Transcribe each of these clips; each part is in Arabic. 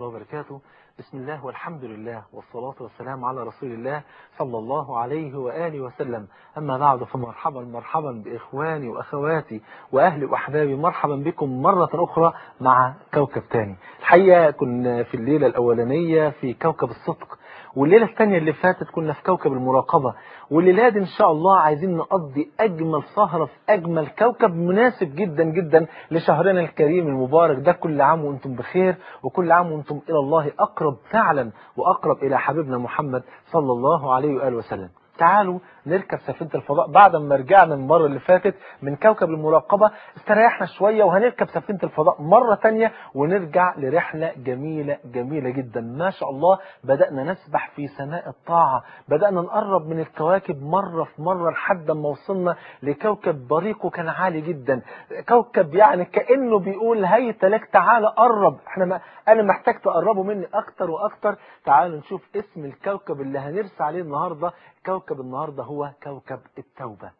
الله وبركاته. بسم الله والحمد لله والصلاة والسلام على رسول الله صلى الله عليه وآله وسلم. أما بعد فمرحبا مرحبا بإخواني وأخواتي وأهلي وأحبابي. مرحبا بكم مرة أخرى مع كوكب تاني. الحقيقة كنا في الليلة الأولانية في كوكب الصدق. والليلة الثانية اللي فاتت كنا في كوكب المراقبة والليلة دي إن شاء الله عايزين نقضي أجمل سهرة في أجمل كوكب مناسب جدا جدا لشهرنا الكريم المبارك ده. كل عام وأنتم بخير وكل عام وأنتم إلى الله أقرب فعلا وأقرب إلى حبيبنا محمد صلى الله عليه وآله وسلم. تعالوا نركب سفينة الفضاء بعد ما رجعنا المرة اللي فاتت من كوكب المراقبة استريحنا شوية وهنركب سفينة الفضاء مرة تانية ونرجع لرحلة جميلة جميلة جدا. ما شاء الله بدأنا نسبح في سماء الطاعة بدأنا نقرب من الكواكب مرة في مرة لحد ما وصلنا لكوكب بريقه كان عالي جدا. كوكب يعني كأنه بيقول هيت لك تعالى قرب. إحنا ما أنا محتاج تقربوا مني أكتر وأكتر. تعالوا نشوف اسم الكوكب اللي هنرسى عليه النهاردة. كوكب النهاردة هو كوكب التوبة.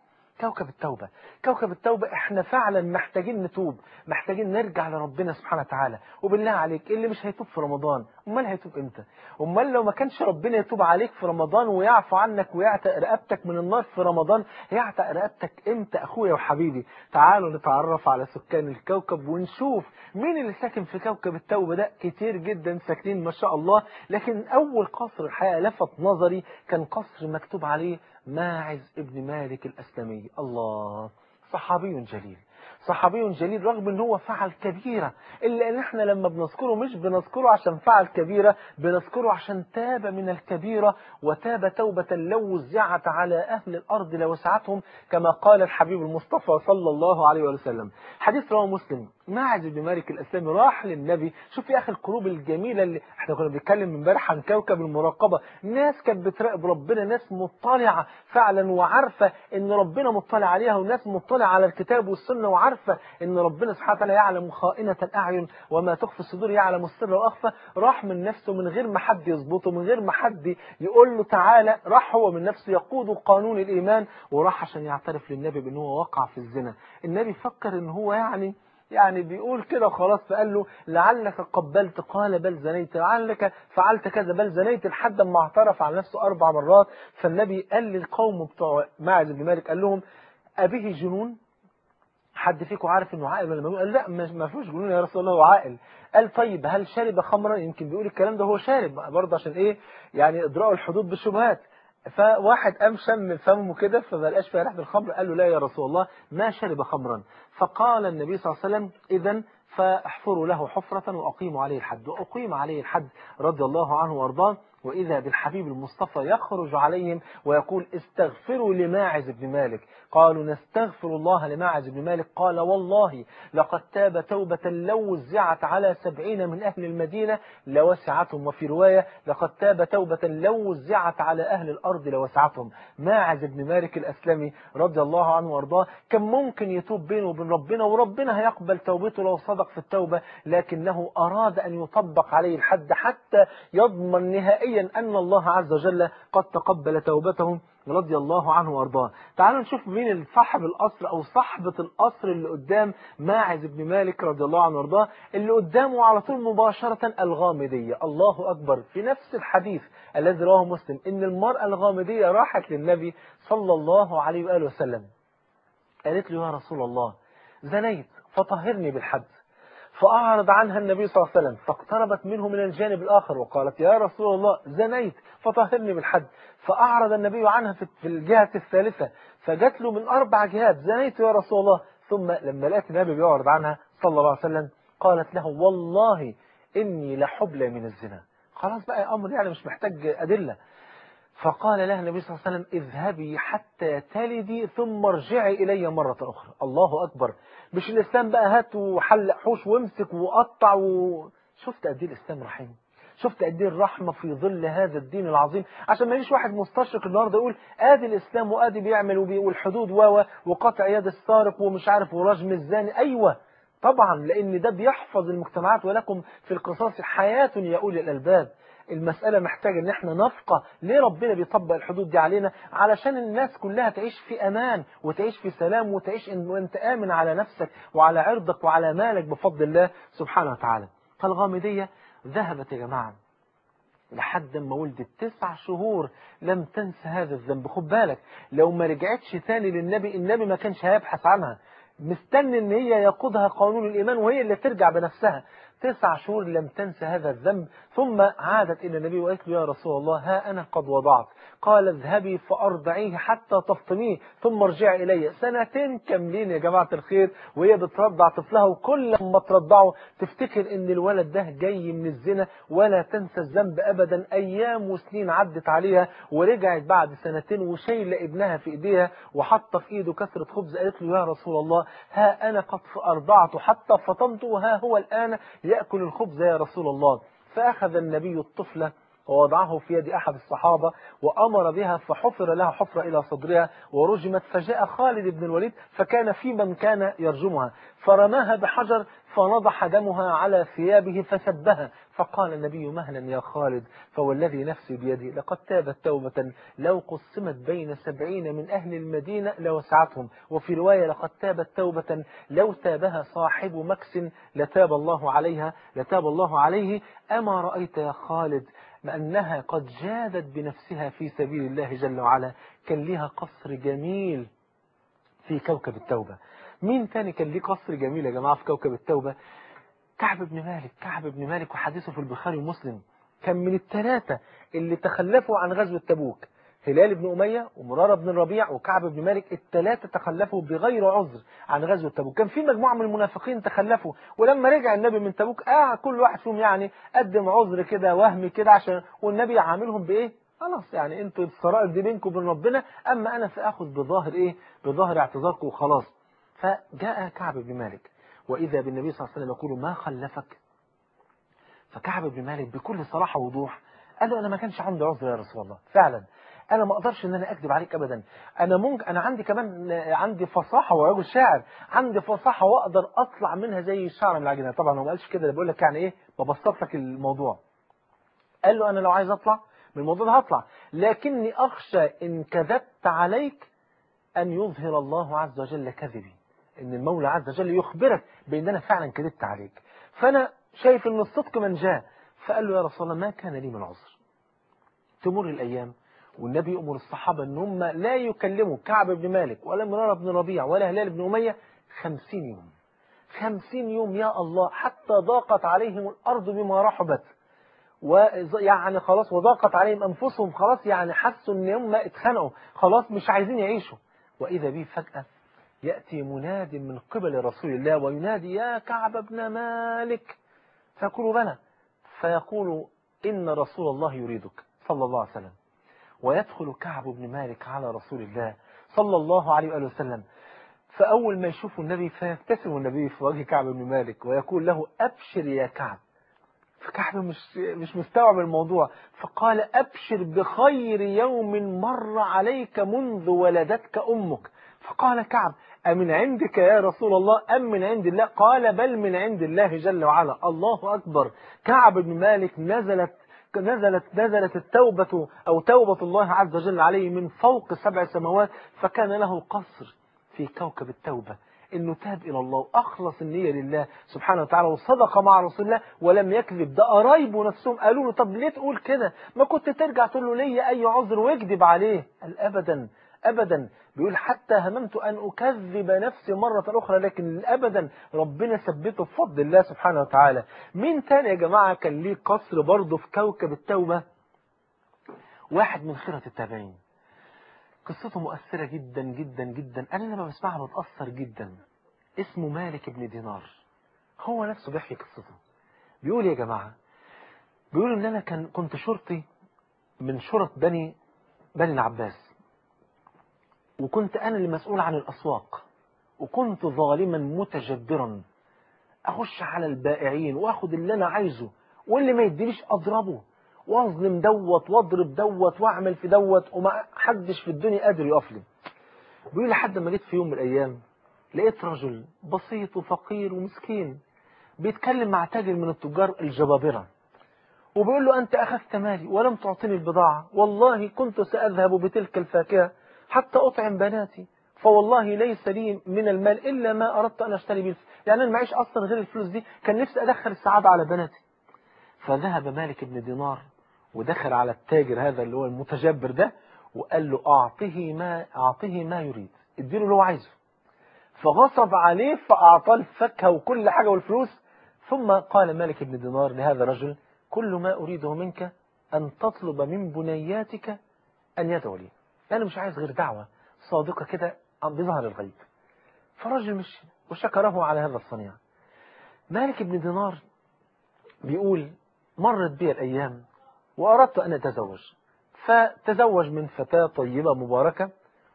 كوكب التوبة. كوكب التوبة إحنا فعلا محتاجين نتوب. محتاجين نرجع لربنا سبحانه وتعالى. وبالله عليك اللي مش هيتوب في رمضان أمال هيتوب إمتى؟ أمال لو ما كانش ربنا يتوب عليك في رمضان ويعفو عنك ويعتق رقبتك من النار في رمضان يعتق رقبتك إمتى أخويا وحبيبي؟ تعالوا نتعرف على سكان الكوكب ونشوف مين اللي ساكن في كوكب التوبة ده. كتير جدا ساكنين ما شاء الله لكن أول قصر الحقيقة لفت نظري كان قصر مكتوب عليه ماعز ابن مالك الأسلمي. الله. صحابي جليل. صحابي جليل رغم إن هو فعل كبيرة إلا إن إحنا لما بنذكره مش بنذكره عشان فعل كبيرة بنذكره عشان تاب من الكبيرة وتاب توبة لو وزعت على أهل الأرض لوسعتهم كما قال الحبيب المصطفى صلى الله عليه وسلم. حديث رواه مسلم. ماعز بن مالك الاسلامي راح للنبي. شوف يا أخي القلوب الجميلة اللي إحنا كنا بنتكلم امبارح عن كوكب المراقبة. ناس كانت بتراقب ربنا ناس مطلعة فعلا وعارفة إن ربنا مطلع عليها وناس مطلع على الكتاب والسنة وعارفة إن ربنا سبحانه وتعالى يعلم خائنة الأعين وما تخفي الصدور يعلم السر وأخفى. راح من نفسه من غير ما حد يظبطه من غير ما حد يقول له تعالى. راح هو من نفسه يقود قانون الإيمان. وراح عشان يعترف للنبي بان هو وقع في الزنا. النبي فكر إن هو يعني يعني بيقول كده خلاص فقال له لعلك قبلت. قال بل زنيت. لعلك فعلت كذا. بل زنيت لحد ما اعترف على نفسه أربع مرات. فالنبي قال للقوم بتوع ماعز بن مالك قال لهم أبيه جنون؟ حد فيكم عارف إنه عاقل ولا مجنون قال لا ما فيهوش جنون يا رسول الله هو عاقل قال طيب هل شرب خمرا؟ يمكن بيقول الكلام ده هو شارب برضه عشان إيه؟ يعني إدراء الحدود بالشبهات. فواحد قام شم فمه كده فما لقاش فيها ريحة الخمر قال له لا يا رسول الله ما شرب خمرا. فقال النبي صلى الله عليه وسلم اذا فاحفروا له حفرة وأقيموا عليه الحد. وأقيم عليه الحد رضي الله عنه وأرضاه. وإذا بالحبيب المصطفى يخرج عليهم ويقول استغفروا لماعز بن مالك. قالوا نستغفر الله لماعز بن مالك. قال والله لقد تاب توبة لو وزعت على سبعين من أهل المدينة لوسعتهم. وفي رواية لقد تاب توبة لو وزعت على أهل الأرض لوسعتهم. ماعز بن مالك الأسلمي رضي الله عنه وأرضاه كان ممكن يتوب بينه وبين ربنا وربنا هيقبل توبته لو صدق في التوبة. لكنه أراد أن يطبق عليه الحد حتى يضمن نهائيا أن الله عز وجل قد تقبل توبتهم رضي الله عنه وأرضاه. تعالوا نشوف مين صاحب القصر أو صاحبة القصر اللي قدام ماعز بن مالك رضي الله عنه وأرضاه اللي قدامه على طول مباشرة الغامدية. الله أكبر. في نفس الحديث الذي رواه مسلم إن المرأة الغامدية راحت للنبي صلى الله عليه وآله وسلم. قالت له يا رسول الله زنيت فطهرني بالحد فأعرض عنها النبي صلى الله عليه وسلم فاقتربت منه من الجانب الآخر وقالت يا رسول الله زنيت فطهرني بالحد فأعرض النبي عنها في الجهة الثالثة فجت له من أربع جهات زنيت يا رسول الله. ثم لما لقيت النبي بيعرض عنها صلى الله عليه وسلم قالت له والله إني لحبلى من الزنا. خلاص بقى أمر يعني مش محتاج أدلة. فقال لها النبي صلى الله عليه وسلم اذهبي حتى تلدي ثم ارجعي إلي مرة أخرى. الله أكبر. مش الإسلام بقى هات وحلق حوش وامسك وقطع و... شفت قد إيه الإسلام رحيم؟ شفت قد إيه الرحمة في ظل هذا الدين العظيم؟ عشان ما يجيش واحد مستشرق النهارده يقول ادي الإسلام وادي بيعمل والحدود و وقطع يد السارق ومش عارف ورجم الزاني. أيوة طبعا لأن ده بيحفظ المجتمعات ولكم في القصاص حياة يا أولي الألباب. المسألة محتاجة إن إحنا نفقه ليه ربنا بيطبق الحدود دي علينا؟ علشان الناس كلها تعيش في أمان وتعيش في سلام وتعيش إن وأنت آمن على نفسك وعلى عرضك وعلى مالك بفضل الله سبحانه وتعالى. فالغامدية ذهبت يا جماعة لحد ما ولدت تسع شهور. لم تنسى هذا الذنب. خد بالك لو ما رجعتش تاني للنبي النبي ما كانش هيبحث عنها. مستني إن هي يقودها قانون الإيمان وهي اللي ترجع بنفسها. تسع شهور لم تنسى هذا الذنب ثم عادت إلى النبي وقالت له يا رسول الله ها أنا قد وضعت. قال اذهبي فأرضعيه حتى تفطميه ثم ارجعي إلي. سنتين كاملين يا جماعة الخير وهي بترضع طفلها وكل ما ترضعه تفتكر إن الولد ده جاي من الزنا ولا تنسى الذنب أبدا. أيام وسنين عدت عليها ورجعت بعد سنتين وشايلة ابنها في إيديها وحاطة في إيده كسرة خبز. قالت له يا رسول الله ها أنا قد أرضعته حتى فطمته وها هو الآن يأكل الخبز يا رسول الله. فأخذ النبي الطفلة ووضعه في يد أحد الصحابة وأمر بها فحفر لها حفرة إلى صدرها ورجمت. فجاء خالد بن الوليد فكان في من كان يرجمها. فرماها بحجر فنضح دمها على ثيابه فسبها فقال النبي مهلا يا خالد فوالذي نفسي بيده لقد تابت توبة لو قسمت بين سبعين من أهل المدينة لوسعتهم. وفي رواية لقد تابت توبة لو تابها صاحب مكس لتاب الله عليها لتاب الله عليه. أما رأيت يا خالد أنها قد جادت بنفسها في سبيل الله جل وعلا كان لها قصر جميل في كوكب التوبة. مين تاني كان ليه قصر جميل يا جماعة في كوكب التوبة؟ كعب بن مالك كعب بن مالك وحديثه في البخاري ومسلم كان من الثلاثة اللي تخلفوا عن غزوة تبوك. هلال بن أمية ومرارة بن الربيع وكعب بن مالك الثلاثة تخلفوا بغير عذر عن غزوة تبوك. كان في مجموعة من المنافقين تخلفوا ولما رجع النبي من تبوك آه كل واحد فيهم يعني قدم عذر كده وهم كده عشان والنبي يعاملهم بإيه؟ خلاص يعني أنتوا السرائر دي بينكم وبين ربنا أما أنا ساخذ بظاهر إيه؟ بظاهر اعتذاركم وخلاص. فجاء كعب بن مالك. وإذا بالنبي صلى الله عليه وسلم يقول ما خلفك؟ فكعب بن مالك بكل صراحة ووضوح قال له أنا ما كانش عندي عذر يا رسول الله. فعلا. أنا ما أقدرش إن أنا أكذب عليك ابدا. أنا ممكن أنا عندي كمان عندي فصاحة ورجل شاعر. عندي فصاحة وأقدر أطلع منها زي الشعر من العجينة. طبعا هو ما قالش كده بقول لك يعني إيه؟ ببسط لك الموضوع. قال له أنا لو عايز أطلع من الموضوع ده هطلع. لكني أخشى إن كذبت عليك أن يظهر الله عز وجل كذبي. إن المولى عز وجل يخبرك بأن أنا فعلا كذبت عليك. فأنا شايف إن الصدق من جاء. فقال له يا رسول الله ما كان لي من عذر. تمر الأيام والنبي يأمر الصحابة إن هم لا يكلموا كعب بن مالك ولا مرارة بن ربيع ولا هلال بن أمية خمسين يوم. خمسين يوم يا الله حتى ضاقت عليهم الأرض بما رحبت. ويعني خلاص وضاقت عليهم أنفسهم خلاص يعني حسوا إن هم اتخنقوا خلاص مش عايزين يعيشوا. وإذا به فجأة يأتي مناد من قبل رسول الله وينادي يا كعب بن مالك. فيقول بلى فيقول إن رسول الله يريدك. صلى الله عليه وسلم. ويدخل كعب بن مالك على رسول الله صلى الله عليه وآله وسلم. فأول ما يشوف النبي فيبتسم النبي في وجه كعب بن مالك ويقول له أبشر يا كعب. فكعب مش مش مستوعب الموضوع. فقال أبشر بخير يوم مر عليك منذ ولدتك أمك. فقال كعب أمن عندك يا رسول الله؟ أم من عند الله؟ قال بل من عند الله جل وعلا. الله أكبر. كعب بن مالك نزلت نزلت نزلت التوبة أو توبة الله عز وجل عليه من فوق سبع سماوات فكان له قصر في كوكب التوبة إنه تاب إلى الله واخلص النية لله سبحانه وتعالى وصدق مع رسول الله ولم يكذب. ده قرايبه نفسهم قالوا له طب ليه تقول كده؟ ما كنت ترجع تقول له ليا أي عذر واكذب عليه؟ قال ابدا. ابدا. بيقول حتى هممت أن أكذب نفسي مرة أخرى لكن ابدا ربنا ثبته بفضل الله سبحانه وتعالى. مين تاني يا جماعة كان ليه قصر برضه في كوكب التوبة؟ واحد من خيرة التابعين. قصته مؤثرة جدا جدا جدا. أنا لما بسمعها بتأثر جدا. اسمه مالك بن دينار. هو نفسه بيحكي قصته. بيقول يا جماعة؟ بيقول إن أنا كان كنت شرطي من شرط بني بني العباس. وكنت أنا اللي مسؤول عن الأسواق وكنت ظالما متجبرا أخش على البائعين وأخد اللي أنا عايزه واللي ما يدينيش أضربه. وأظلم دوت وأضرب دوت وأعمل في دوت وما حدش في الدنيا قادر يقف لي بيقول لحد ما جيت في يوم من الأيام لقيت رجل بسيط وفقير ومسكين بيتكلم مع تاجر من التجار الجبابرة. وبيقول له أنت أخذت مالي ولم تعطني البضاعة. والله كنت سأذهب بتلك الفاكهة حتى أطعم بناتي. فوالله ليس لي من المال إلا ما أردت أن أشتري به يعني أنا معيش أصلا غير الفلوس دي. كان نفسي أدخل السعادة على بناتي. فذهب مالك بن دينار ودخل على التاجر هذا اللي هو المتجبر ده وقال له أعطه ما أعطه ما يريد. اديله اللي هو عايزه. فغصب عليه فأعطاه الفاكهة وكل حاجة والفلوس. ثم قال مالك بن دينار لهذا الرجل كل ما أريده منك أن تطلب من بنياتك أن يدعو لي. أنا مش عايز غير دعوة صادقة كده بظهر الغيب. فالرجل مشي وشكره على هذا الصنيع. مالك بن دينار بيقول مرت بي الأيام وأردت أن أتزوج. فتزوج من فتاة طيبة مباركة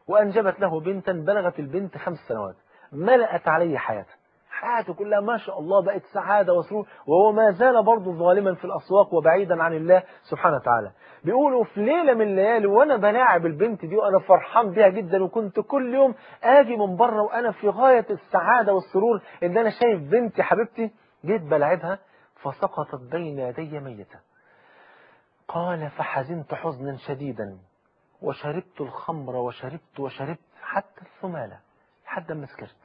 وأنجبت له بنتا بلغت البنت خمس سنوات. ملأت عليه حياته حياته كلها ما شاء الله بقت سعادة وسرور. وهو ما زال برضه ظالما في الأسواق وبعيدا عن الله سبحانه وتعالى. بيقولوا في ليلة من الليالي وأنا بلاعب البنت دي وأنا فرحان بيها جدا وكنت كل يوم آجي من بره وأنا في غاية السعادة والسرور إن أنا شايف بنتي حبيبتي. جيت بلاعبها فسقطت بين يدي ميتة. قال فحزنت حزنا شديدا وشربت الخمر وشربت وشربت حتى الثمالة حتى ما سكرت.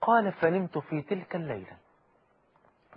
قال فنمت في تلك الليلة.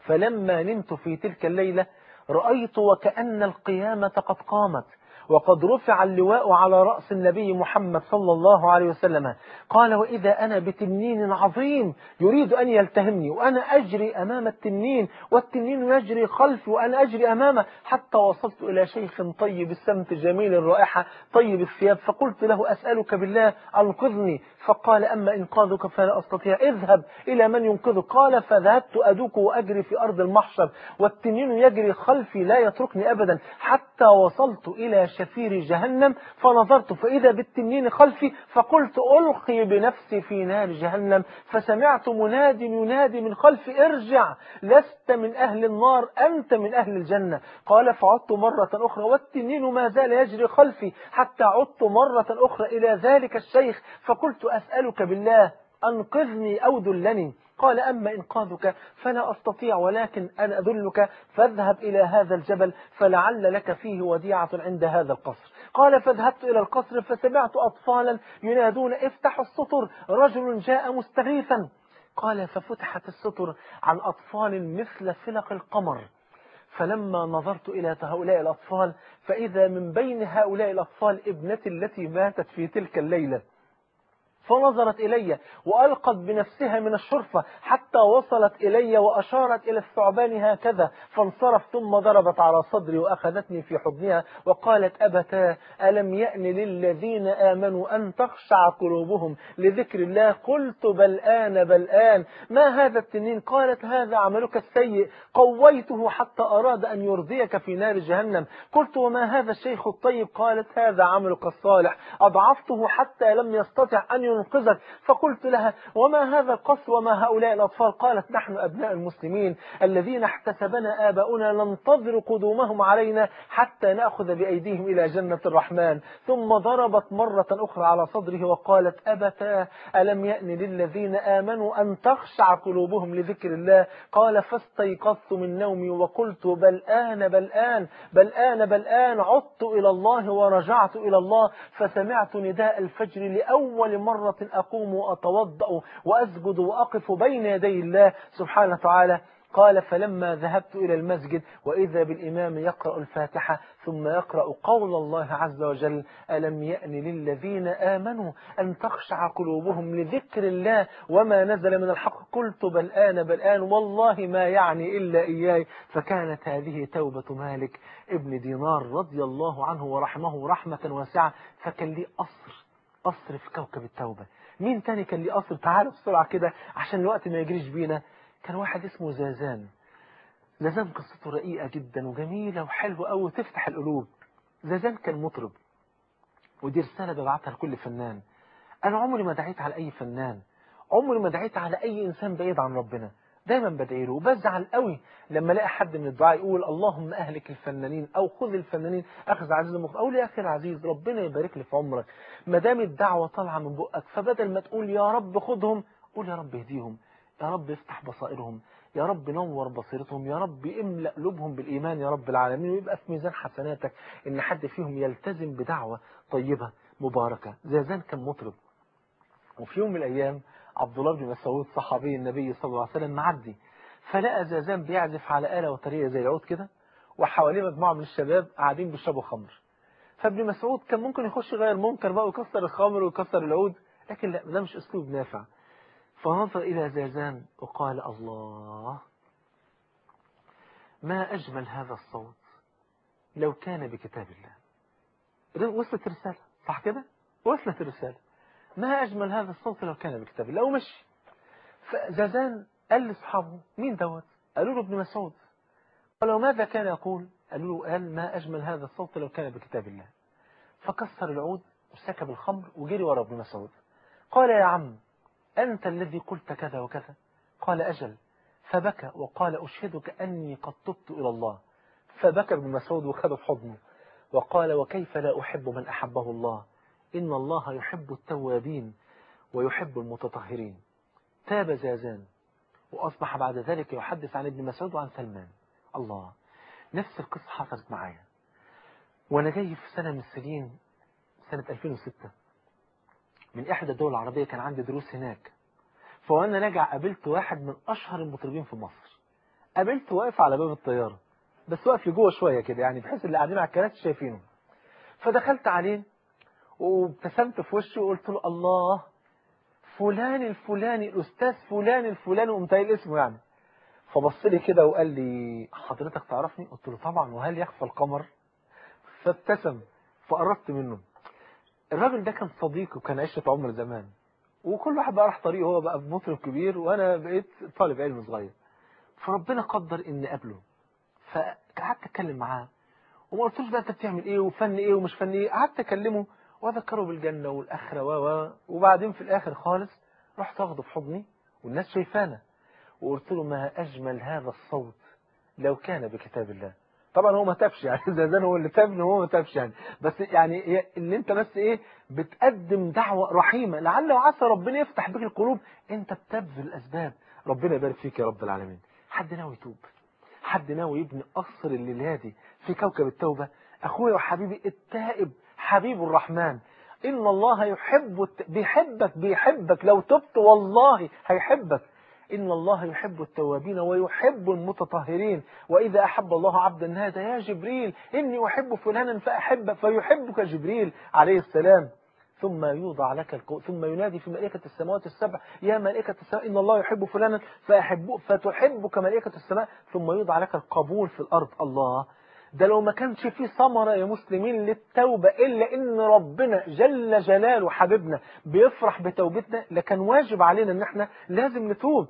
فلما نمت في تلك الليلة رأيت وكأن القيامة قد قامت. وقد رفع اللواء على رأس النبي محمد صلى الله عليه وسلم. قال وإذا أنا بتنين عظيم يريد أن يلتهمني وأنا أجري أمام التنين والتنين يجري خلفي وأنا أجري أمامه. حتى وصلت إلى شيخ طيب السمت جميل الرائحة طيب الثياب فقلت له أسألك بالله أنقذني. فقال أما إنقاذك فلا أستطيع اذهب إلى من ينقذك. قال فذهبت أدوك وأجري في أرض المحشر والتنين يجري خلفي لا يتركني أبدا. حتى وصلت إلى شفير جهنم فنظرت فإذا بالتنين خلفي فقلت ألقي بنفسي في نار جهنم فسمعت مناد ينادي من خلفي ارجع لست من أهل النار أنت من أهل الجنة. قال فعدت مرة أخرى والتنين ما زال يجري خلفي حتى عدت مرة أخرى إلى ذلك الشيخ فقلت أسألك بالله أنقذني أو دلني قال أما إنقاذك فلا أستطيع ولكن أنا أدلك فاذهب إلى هذا الجبل فلعل لك فيه وديعة عند هذا القصر. قال فذهبت إلى القصر فسمعت أطفالا ينادون افتحوا السطر رجل جاء مستغيثا. قال ففتحت السطر عن أطفال مثل فلق القمر. فلما نظرت إلى هؤلاء الأطفال فإذا من بين هؤلاء الأطفال ابنتي التي ماتت في تلك الليلة. فنظرت إلي وألقت بنفسها من الشرفة حتى وصلت إلي وأشارت إلى الثعبان هكذا فانصرف ثم ضربت على صدري وأخذتني في حضنها وقالت أبتا ألم يأن للذين آمنوا أن تخشع قلوبهم لذكر الله؟ قلت بل آن بل آن. ما هذا التنين؟ قالت هذا عملك السيء. قويته حتى أراد أن يرضيك في نار جهنم. قلت وما هذا الشيخ الطيب؟ قالت هذا عملك الصالح. أضعفته حتى لم يستطع أن ينقذك فقلت لها وما هذا القصر وما هؤلاء الأطفال؟ قالت نحن أبناء المسلمين. الذين احتسبنا آباؤنا ننتظر قدومهم علينا حتى نأخذ بأيديهم إلى جنة الرحمن. ثم ضربت مرة أخرى على صدره وقالت أبتا ألم يأن للذين آمنوا أن تخشع قلوبهم لذكر الله؟ قال فاستيقظت من نومي وقلت بل آن بل آن بل آن بل آن عدت إلى الله ورجعت إلى الله فسمعت نداء الفجر لأول مرة أقوم وأتوضأ وأسجد وأقف بين يدي الله سبحانه وتعالى. قال فلما ذهبت إلى المسجد وإذا بالإمام يقرأ الفاتحة ثم يقرأ قول الله عز وجل ألم يأن للذين آمنوا أن تخشع قلوبهم لذكر الله وما نزل من الحق؟ قلت بل آن بل آن والله ما يعني إلا إياي. فكانت هذه توبة مالك ابن دينار رضي الله عنه ورحمه رحمة واسعة. فكان لي أصر قصر في كوكب التوبة. مين تاني كان ليه قصر؟ تعالوا بسرعة كده عشان الوقت ما يجريش بينا. كان واحد اسمه زازان. زازان قصته رقيقة جدا وجميلة وحلوة قوي وتفتح القلوب. زازان كان مطرب ودي رسالة ببعتها لكل فنان. أنا عمري ما دعيت على أي فنان. عمري ما دعيت على أي إنسان بعيد عن ربنا. دايما بدعي له وبزعل قوي لما ألاقي حد من الدعاء يقول اللهم أهلك الفنانين أو خذ الفنانين أخذ عزيز المخ أقول يا أخي العزيز ربنا يبارك لي في عمرك. ما دام الدعوة طالعة من بقك فبدل ما تقول يا رب خذهم قول يا رب اهديهم يا رب افتح بصائرهم يا رب نور بصيرتهم يا رب املأ قلوبهم بالإيمان يا رب العالمين ويبقى في ميزان حسناتك إن حد فيهم يلتزم بدعوة طيبة مباركة زازان كان مطرب. وفي يوم من الأيام عبد الله بن مسعود صحابي النبي صلى الله عليه وسلم معدي. فلقى زازان بيعزف على آلة وترية زي العود كده وحواليه مجموعة من الشباب قاعدين بيشربوا خمر. فابن مسعود كان ممكن يخش يغير منكر بقى ويكسر الخمر ويكسر العود لكن لا ده مش أسلوب نافع. فنظر إلى زازان وقال الله ما أجمل هذا الصوت لو كان بكتاب الله. وصلت الرسالة صح كده؟ وصلت الرسالة. ما أجمل هذا الصوت لو كان بكتاب الله ومشي فزازان قال لأصحابه مين دوت؟ قالوا له ابن مسعود. قالوا ماذا كان يقول؟ قالوا له قال ما أجمل هذا الصوت لو كان بكتاب الله. فكسر العود وسكب الخمر وجري ورا ابن مسعود. قال يا عم أنت الذي قلت كذا وكذا. قال أجل. فبكى وقال أشهدك أني قد تبت إلى الله. فبكى ابن مسعود وخده في حضنه. وقال وكيف لا أحب من أحبه الله؟ إن الله يحب التوابين ويحب المتطهرين. تاب زازان وأصبح بعد ذلك يحدث عن ابن مسعود وعن سلمان. الله نفس القصة حصلت معايا. وأنا جاي في سنة من السنين سنة 2006 من إحدى الدول العربية كان عندي دروس هناك. فوأنا راجع قابلت واحد من أشهر المطربين في مصر. قابلته واقف على باب الطيارة بس واقف لجوه شوية كده يعني بحيث اللي قاعدين على الكراسي شايفينه. فدخلت عليه وابتسمت في وشه وقلت له الله فلان الفلاني الأستاذ فلان الفلاني وقمت قايل اسمه يعني. فبص لي كده وقال لي حضرتك تعرفني؟ قلت له طبعا. وهل يخفى القمر؟ فابتسم فقربت منه. الراجل ده كان صديقي وكان عشرة عمر زمان. وكل واحد بقى راح طريقه هو بقى مطرب كبير وأنا بقيت طالب علم صغير. فربنا قدر إني أقابله. فقعدت أتكلم معاه. وما قلتلوش بقى أنت بتعمل إيه وفن إيه ومش فن إيه. قعدت أكلمه. واذكره بالجنة والآخرة و وبعدين في الآخر خالص رحت اخده في حضني والناس شايفانا. وقلت له ما أجمل هذا الصوت لو كان بكتاب الله. طبعا هو ما تابش يعني زازان هو اللي تابني وهو ما تابش يعني. بس يعني اللي أنت بس إيه بتقدم دعوة رحيمة لعل وعسى ربنا يفتح بك القلوب. أنت بتبذل الأسباب. ربنا يبارك فيك يا رب العالمين. حد ناوي يتوب؟ حد ناوي يبني قصر الليلة دي في كوكب التوبة؟ أخويا وحبيبي التائب حبيب الرحمن إن الله يحب بيحبك بيحبك لو تبت والله هيحبك. إن الله يحب التوابين ويحب المتطهرين. وإذا أحب الله عبدا نادى يا جبريل إني أحب فلانا فأحب فيحبك جبريل عليه السلام. ثم يوضع لك. ثم ينادي في ملائكة السماوات السبع يا ملائكة السماء إن الله يحب فلانا فأحب فتحبك ملائكة السماء. ثم يوضع لك القبول في الأرض الله. ده لو ما كانش فيه ثمرة يا مسلمين للتوبة إلا إن ربنا جل جلاله حبيبنا بيفرح بتوبتنا لكان واجب علينا إن إحنا لازم نتوب.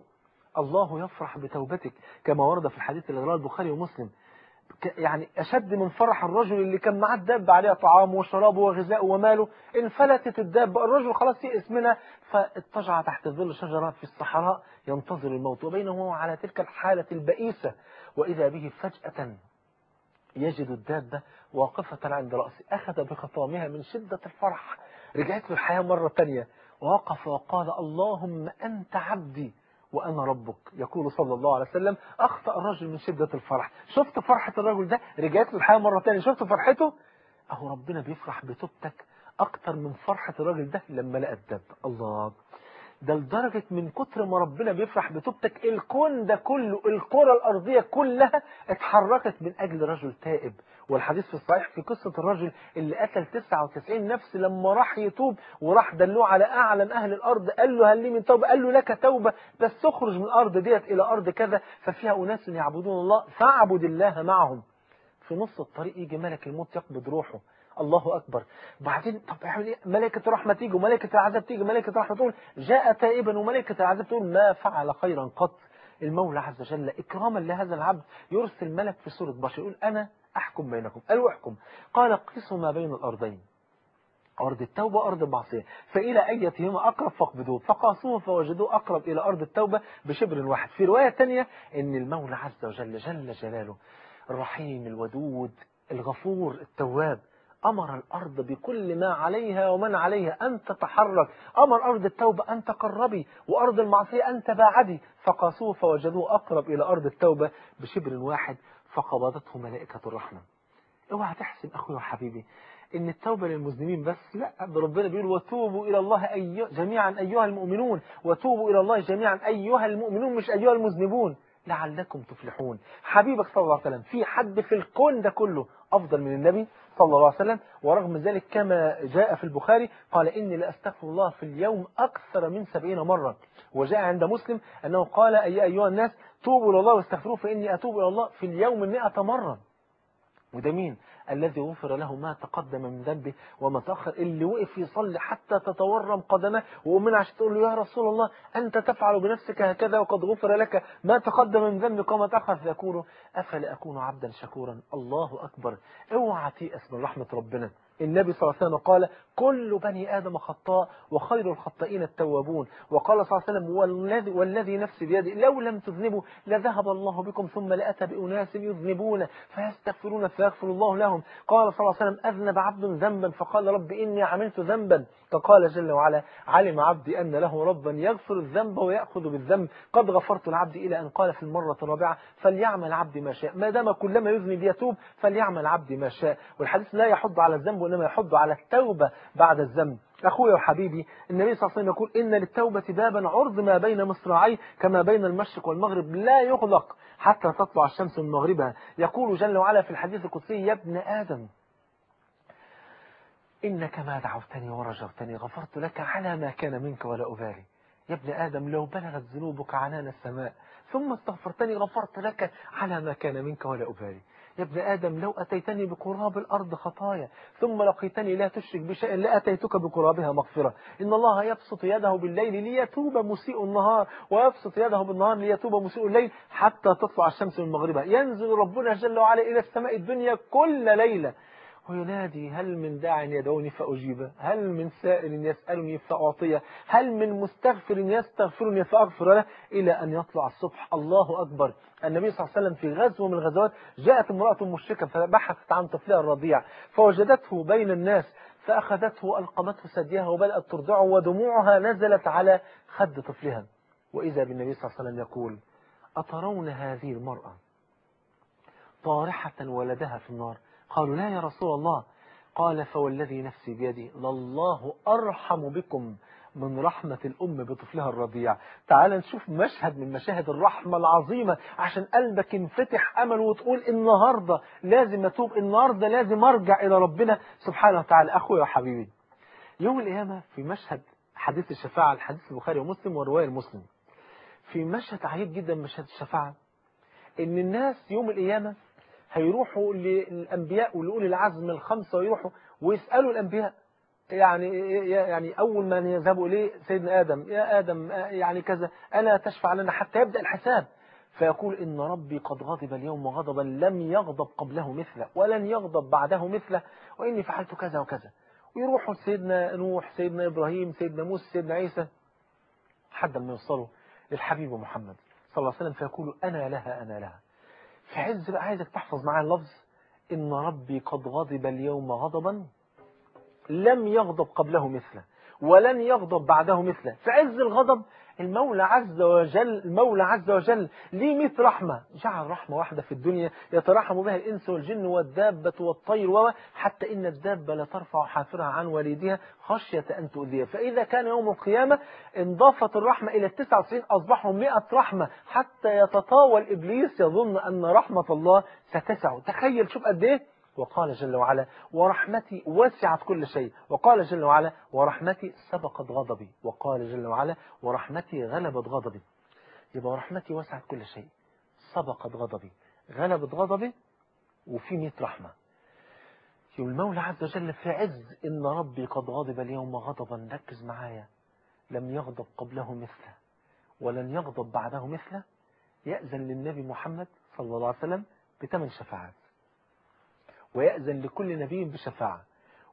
الله يفرح بتوبتك كما ورد في الحديث اللي رواه البخاري ومسلم. يعني أشد من فرح الرجل اللي كان معاه الدابة عليها طعامه وشرابه وغذاءه وماله انفلتت الدابة الرجل خلاص يئس منها فاتجع تحت ظل شجرة في الصحراء ينتظر الموت. وبينه على تلك الحالة البئيسة وإذا به فجأة يجد الدابة واقفة عند رأسه. أخذ بخطامها من شدة الفرح. رجعت له الحياة مرة تانية. ووقف وقال اللهم أنت عبدي وأنا ربك. يقول صلى الله عليه وسلم أخطأ الرجل من شدة الفرح. شفت فرحة الرجل ده؟ رجعت له الحياة مرة تانية. شفت فرحته؟ أهو ربنا بيفرح بتوبتك أكتر من فرحة الراجل ده لما لقى الدب الله ده لدرجة من كتر ما ربنا بيفرح بتوبتك الكون ده كله الكرة الأرضية كلها اتحركت من أجل رجل تائب. والحديث في الصحيح في قصة الرجل اللي قتل 99 نفس لما راح يتوب وراح دلوه على أعلم أهل الأرض قال له هل لي من توبة؟ قال له لك توبة بس تخرج من الأرض ديت إلى أرض كذا ففيها أناس يعبدون الله فاعبد الله معهم. في نص الطريق يجي ملك الموت يقبض روحه. الله أكبر. بعدين طب اعمل إيه ملائكة الرحمة تيجي وملائكة العذاب تيجي ملائكة الرحمة تقول جاء تائبا وملائكة العذاب تقول ما فعل خيرا قط. المولى عز وجل إكراما لهذا العبد يرسل ملك في صورة بشر يقول أنا أحكم بينكم. قالوا احكم قال قيسوا ما بين الأرضين أرض التوبة وأرض المعصية. فإلى أيتهما أقرب فاقبضوه. فقاسوه فوجدوه أقرب إلى أرض التوبة بشبر واحد. في رواية ثانية إن المولى عز وجل جل جلاله الرحيم الودود الغفور التواب. أمر الأرض بكل ما عليها ومن عليها أن تتحرك. أمر أرض التوبة أن تقربي وأرض المعصية أن تباعدي. فقاسوه فوجدوه أقرب إلى أرض التوبة بشبر واحد فقبضته ملائكة الرحمة. اوعى تحسب أخوي وحبيبي إن التوبة للمذنبين بس لا ربنا بيقول وتوبوا إلى الله أيها جميعا أيها المؤمنون. وتوبوا إلى الله جميعا أيها المؤمنون مش أيها المذنبون. لعلكم تفلحون. حبيبك صلى الله عليه وسلم في حد في الكون ده كله أفضل من النبي صلى الله عليه وسلم؟ ورغم ذلك كما جاء في البخاري قال إني لأستغفر الله في اليوم أكثر من سبعين مرة. وجاء عند مسلم أنه قال أي أيها الناس توبوا إلى الله واستغفروه فإني أتوب إلى الله في اليوم مئة مرة. وده مين؟ الذي غفر له ما تقدم من ذنبه وما تأخر اللي وقف يصلي حتى تتورم قدمه ومن عشان تقول له يا رسول الله أنت تفعل بنفسك هكذا وقد غفر لك ما تقدم من ذنبك وما تأخر. فيقول أفلا أكون عبدا شكورا؟ الله أكبر. اوعى تيأس من رحمة ربنا. النبي صلى الله عليه وسلم قال كل بني آدم خطاء وخير الخطائين التوابون. وقال صلى الله عليه وسلم والذي, والذي نفسي بيده لو لم تذنبوا لذهب الله بكم ثم لأتى بأناس يذنبون فيستغفرون فيغفر الله لهم. قال صلى الله عليه وسلم أذنب عبد ذنبا؟ فقال رب إني عملت ذنبا. فقال جل وعلا علم عبدي أن له ربا يغفر الذنب ويأخذ بالذنب. قد غفرت العبد إلى أن قال في المرة الرابعة فليعمل عبدي ما شاء. ما دام كلما يذنب يتوب فليعمل عبدي ما شاء. والحديث لا يحض على الذنب وإنما يحض على التوبة. بعد الذنب. أخويا وحبيبي النبي صلى الله عليه وسلم يقول إن للتوبة بابا عرض ما بين مصراعي كما بين المشرق والمغرب لا يغلق حتى تطلع الشمس من مغربها. يقول جل وعلا في الحديث القدسي يا ابن آدم إنك ما دعوتني ورجوتني غفرت لك على ما كان منك ولا أبالي. يا ابن آدم لو بلغت ذنوبك عنان السماء ثم استغفرتني غفرت لك على ما كان منك ولا أبالي. يا ابن آدم لو أتيتني بقراب الأرض خطايا ثم لقيتني لا تشرك بشيء لأتيتك بقرابها مغفرة. إن الله يبسط يده بالليل ليتوب مسيء النهار ويبسط يده بالنهار ليتوب مسيء الليل حتى تطلع الشمس من مغربها. ينزل ربنا جل وعلا إلى السماء الدنيا كل ليلة. وينادي هل من داع يدعوني فأجيبه هل من سائل يسألني فأعطيه هل من مستغفر يستغفرني فأغفر له؟ إلى أن يطلع الصبح. الله أكبر. النبي صلى الله عليه وسلم في غزوة من الغزوات جاءت امرأة مشركة فبحثت عن طفلها الرضيع. فوجدته بين الناس فأخذته وألقمته ثديها وبدأت ترضعه ودموعها نزلت على خد طفلها. وإذا بالنبي صلى الله عليه وسلم يقول أترون هذه المرأة طارحة ولدها في النار؟ قالوا لا يا رسول الله. قال فوالذي نفسي بيدي لله أرحم بكم من رحمة الأم بطفلها الرضيع. تعال نشوف مشهد من مشاهد الرحمة العظيمة عشان قلبك ينفتح أمل وتقول النهاردة لازم أتوب النهاردة لازم أرجع إلى ربنا. سبحانه وتعالى أخويا وحبيبي يوم القيامة في مشهد حديث الشفاعة الحديث البخاري ومسلم ورواية المسلم في مشهد عجيب جدا مشهد الشفاعة إن الناس يوم القيامة هيروحوا للأنبياء ولأولي العزم الخمسة ويروحوا ويسألوا الأنبياء. يعني يعني أول ما يذهبوا إليه سيدنا آدم يا آدم يعني كذا ألا تشفع لنا حتى يبدأ الحساب؟ فيقول إن ربي قد غضب اليوم غضبا لم يغضب قبله مثله ولن يغضب بعده مثله وإني فعلت كذا وكذا. ويروحوا سيدنا نوح سيدنا إبراهيم سيدنا موسى سيدنا عيسى حتى ما يوصلوا للحبيب محمد صلى الله عليه وسلم فيقول أنا لها أنا لها. في عز بقى عايزك تحفظ معايا اللفظ. إن ربي قد غضب اليوم غضبا لم يغضب قبله مثله. ولن يغضب بعده مثله. في عز الغضب المولى عز وجل المولى عز وجل ليه 100 رحمة. جعل رحمة واحدة في الدنيا يترحم بها الإنس والجن والدابة والطير و حتى إن الدابة لا ترفع حافرها عن والدها خشية أن تؤذيها. فإذا كان يوم القيامة انضافت الرحمة إلى 99 أصبحوا 100 رحمة. حتى يتطاول إبليس يظن أن رحمة الله ستسع. تخيل شوف قد إيه؟ وقال جل وعلا ورحمتي وسعت كل شيء. وقال جل وعلا ورحمتي سبقت غضبي. وقال جل وعلا ورحمتي غلبت غضبي. يبقى رحمتي وسعت كل شيء سبقت غضبي. غلبت غضبي وفي 100 رحمة. يوم المولى عز وجل في عز إن ربي قد غضب اليوم غضبا ركز معايا. لم يغضب قبله مثله ولن يغضب بعده مثله يأذن للنبي محمد صلى الله عليه وسلم بثمان شفاعات. ويأذن لكل نبي بشفاعة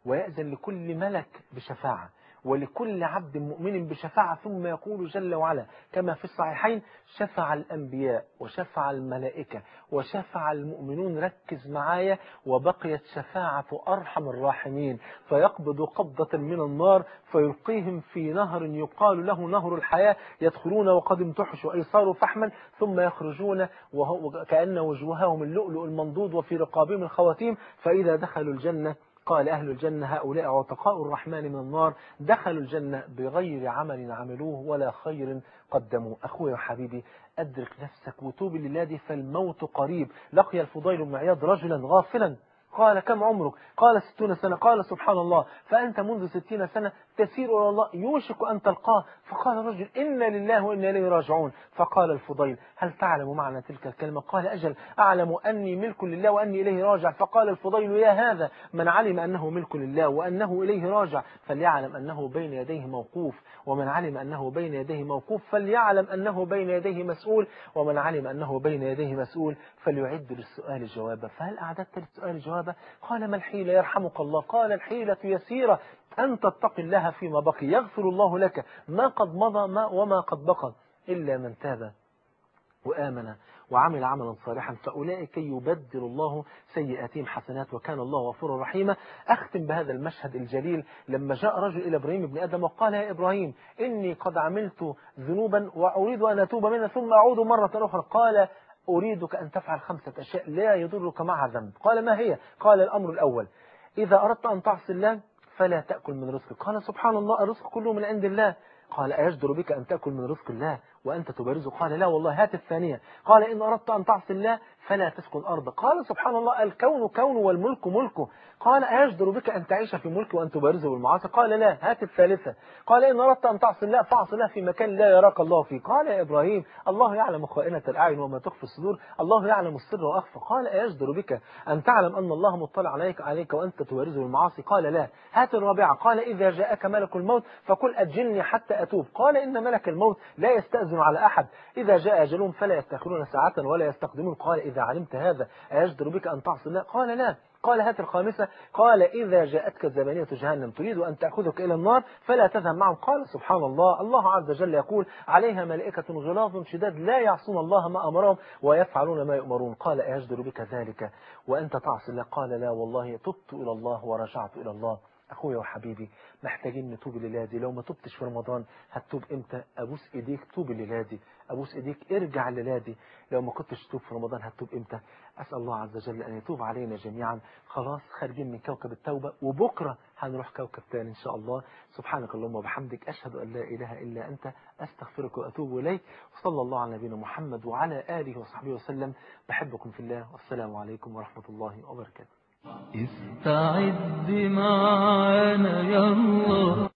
ويأذن لكل ملك بشفاعة. ولكل عبد مؤمن بشفاعة ثم يقول جل وعلا كما في الصحيحين شفع الأنبياء وشفع الملائكة وشفع المؤمنون ركز معايا وبقيت شفاعة أرحم الراحمين. فيقبض قبضة من النار فيلقيهم في نهر يقال له نهر الحياة يدخلون وقد امتحشوا أي صاروا فحما ثم يخرجون وكأن وجوههم اللؤلؤ المنضود وفي رقابهم الخواتيم فإذا دخلوا الجنة قال أهل الجنة هؤلاء عتقاء الرحمن من النار دخلوا الجنة بغير عمل عملوه ولا خير قدموا أخوي وحبيبي أدرك نفسك وتوب لله فالموت قريب. لقي الفضيل بن عياض رجلا غافلا. قال كم عمرك؟ قال ستون سنة. قال سبحان الله. فأنت منذ ستين سنة تسير إلى الله يوشك أن تلقاه. فقال الرجل إنا لله وإنا إليه راجعون. فقال الفضيل هل تعلم معنى تلك الكلمة؟ قال أجل أعلم أني ملك لله وأني إليه راجع. فقال الفضيل يا هذا من علم أنه ملك لله وأنه إليه راجع فليعلم أنه بين يديه موقوف. ومن علم أنه بين يديه موقوف فليعلم أنه بين يديه مسؤول. ومن علم أنه بين يديه مسؤول فليعد للسؤال جوابا فهل أعددت للسؤال جوابا قال ما الحيلة يرحمك الله؟ قال الحيلة يسيرة. أن تتقي الله فيما بقي. يغفر الله لك ما قد مضى ما وما قد بقى. إلا من تاب وآمن وعمل عملا صالحا. فأولئك يبدل الله سيئاتهم حسنات وكان الله غفورا رحيما. أختم بهذا المشهد الجليل لما جاء رجل إلى إبراهيم بن آدم وقال يا إبراهيم إني قد عملت ذنوبا وأريد أن أتوب منها ثم أعود مرة أخرى. قال أريدك أن تفعل خمسة أشياء لا يضرك معها ذنب. قال ما هي؟ قال الأمر الأول. إذا أردت أن تعصي الله فلا تأكل من رزقك. قال سبحان الله الرزق كله من عند الله. قال أيجدر بك أن تأكل من رزق الله؟ وأنت تبارزه. قال لا والله هات الثانية. قال إن أردت أن تعصي الله فلا تسكن أرض قال سبحان الله الكون كون والملك ملكه. قال أيجدر بك أن تعيش في ملك وأن تبارزه بالمعاصي؟ قال لا هات الثالثة. قال إن أردت أن تعصي الله فاعصي الله في مكان لا يراك الله فيه. قال يا إبراهيم الله يعلم خائنة الأعين وما تخفي الصدور. الله يعلم السر وأخفى. قال أيجدر بك أن تعلم أن الله مطلع عليك عليك وأنت تبارزه بالمعاصي؟ قال لا. هات الرابعة. قال إذا جاءك ملك الموت فقل أجلني حتى أتوب. قال إن ملك الموت لا يستأذن على أحد. إذا جاء أجلهم فلا يستأخرون ساعة ولا يستقدمون. قال إذا علمت هذا أيجدر بك أن تعصي الله؟ قال لا. قال هات الخامسة. قال إذا جاءتك زبانية جهنم تريد أن تأخذك إلى النار فلا تذهب معهم. قال سبحان الله. الله عز وجل يقول عليها ملائكة غلاظ شداد لا يعصون الله ما أمرهم ويفعلون ما يؤمرون. قال أيجدر بك ذلك وأنت تعصي الله؟ قال لا والله تبت إلى الله ورجعت إلى الله. أخويا وحبيبي محتاجين نتوب الليلة دي لو ما تبتش في رمضان هتتوب إمتى؟ أبوس إيديك توب الليلة دي أبوس إيديك ارجع الليلة دي لو ما كنتش تتوب في رمضان هتتوب إمتى؟ أسأل الله عز وجل أن يتوب علينا جميعا. خلاص خارجين من كوكب التوبة وبكرة هنروح كوكب تاني إن شاء الله. سبحانك اللهم وبحمدك أشهد أن لا إله إلا أنت أستغفرك وأتوب إليك. وصلى الله على نبينا محمد وعلى آله وصحبه وسلم. بحبكم في الله والسلام عليكم ورحمة الله وبركاته. استعد معانا يلا